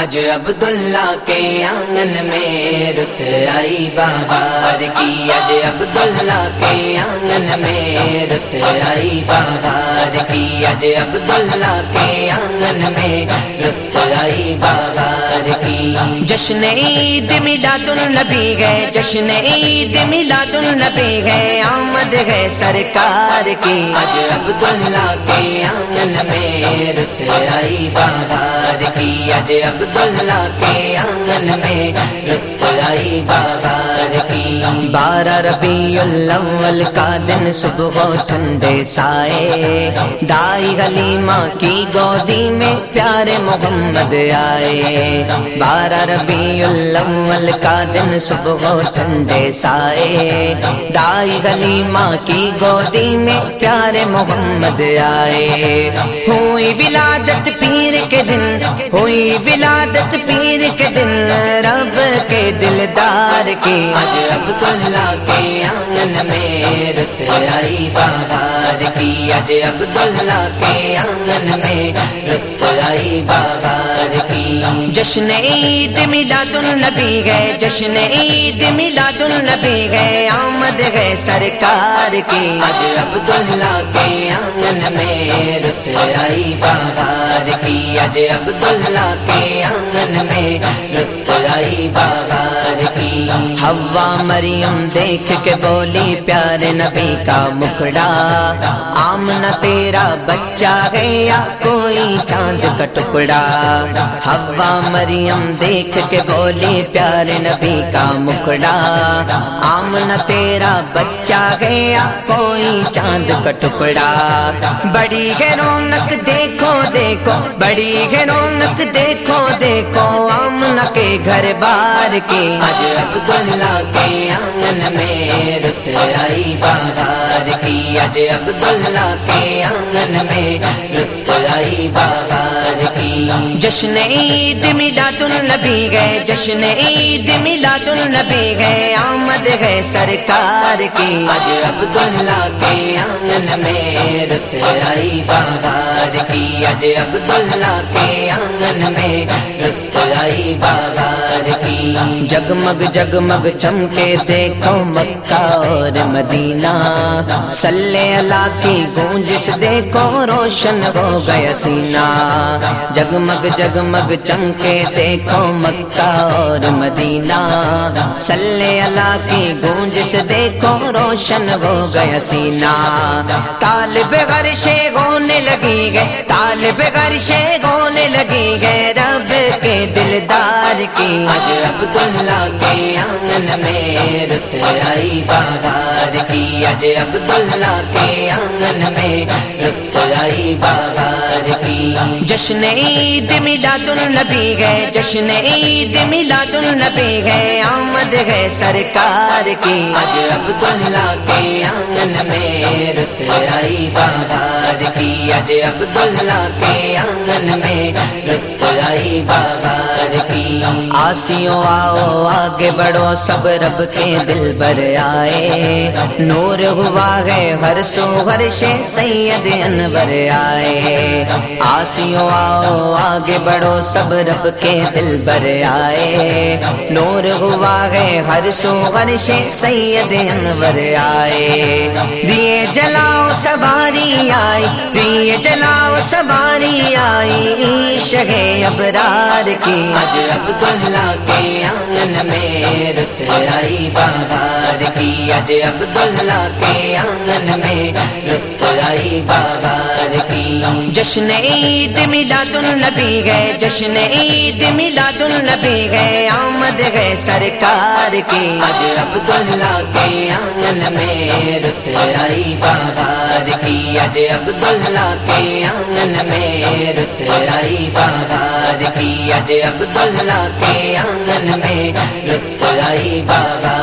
اج عبداللہ کے آنگن میں رت آئی بہار کی۔ اج عبداللہ کے آنگن میں رت آئی بہار کی۔ اج عبداللہ کے آنگن میں رت آئی بہار کی۔ جشن عید میلاد النبی گئے جشن عید میلاد النبی گئے آمد ہے سرکار کی۔ اج عبداللہ کے آنگن میں رت آئی بہار کی۔ اج عبداللہ کے آنگن میں لطف آئی بہار کی۔ بارہ ربیع الاول کا دن صبح و ٹھنڈے سائے۔ دائی حلیمہ کی گودی میں پیارے محمد آئے۔ بارہ ربیع الاول کا دن صبح و ٹھنڈے سائے۔ دائی حلیمہ کی گودی میں پیارے محمد آئے۔ ہوئی ولادت پیر کے دن، ہوئی ولادت پیر کے دن، رب کے دلدار کی اج عبداللہ کے آنگن میں رت آئی بہار کی۔ اج عبداللہ کے آنگن میں رت آئی بہار کی۔ جشن عید میلاد النبی گئے جشن عید میلاد النبی گئے آمد ہے سرکار کی۔ اج عبداللہ کے آنگن میں رت آئی بہار کی۔ اج عبداللہ کے آنگن میں رت آئی بہار کی۔ ہوا مریم دیکھ کے بولی، پیارے نبی کا مکھڑا۔ آمنا تیرا بچہ ہے یا کوئی چاند کا ٹکڑا؟ ہوا مریم دیکھ کے بولی، پیارے نبی کا مکھڑا۔ آمنا تیرا بچہ ہے یا کوئی چاند کا ٹکڑا؟ بڑی ہے رونق، دیکھو دیکھو۔ بڑی ہے رونق، دیکھو دیکھو۔ آمنا کے گھر بار کی عبداللہ کے آنگن میں رت آئی بہار کی اج عبداللہ کے آنگن میں رت آئی بہار کی جشن عید میلاد النبی گئے جشن عید میلاد النبی گئے آمد ہے سرکار کی۔ اج عبداللہ کے آنگن میں رت آئی بہار کی۔ اج عبداللہ کے آنگن میں رت آئی بہار کی۔ جگمگ جگمگ چمکے دیکھو مکہ اور مدینہ۔ سلے اللہ کی گونج سے دیکھو، روشن ہو گیا سینہ۔ جگمگ جگمگ چمکے دیکھو مکہ اور مدینہ۔ سلے اللہ کی گونج سے دیکھو، روشن ہو گیا سینہ۔ طالب غرشے گونے لگی گئے، طالب غرشے گونے لگی گئے۔ رب کے دلدار کی اج عبداللہ کے آنگن میں رت آئی بہار کی اج عبداللہ کے آنگن میں رت آئی بہار کی جشن عید میلاد النبی گئے جشن عید میلاد النبی گئے آمد ہے سرکار کی۔ اج عبداللہ کے آنگن میں رت آئی بہار کی۔ اج عبداللہ کے آنگن میں رت آئی بہار کی۔ آسیوں آؤ، آگے بڑھو، سب رب کے دل بر آئے۔ نور ہوا ہے، ہر سو ہر شے سید انور آئے۔ آسیوں آؤ، آگے بڑھو، سب رب کے دل بر آئے۔ نور ہوا ہے، ہر سو ہر شے سید انور آئے۔ دیے جلاؤ، سواری آئی۔ دیے جلاؤ، سواری آئی۔ شہ ابرار کی اج عبداللہ کے آنگن میں رت آئی بہار کی اج عبداللہ کے آنگن میں رت آئی بہار کی جشن عید میلاد النبی گئے جشن عید میلاد النبی گئے آمد ہے سرکار کی۔ اج عبداللہ کے آنگن میں رت آئی بہار کی۔ اج عبداللہ کے آنگن میں رت آئی بہار کی۔ اج عبداللہ کے آنگن میں لطف آئی بابا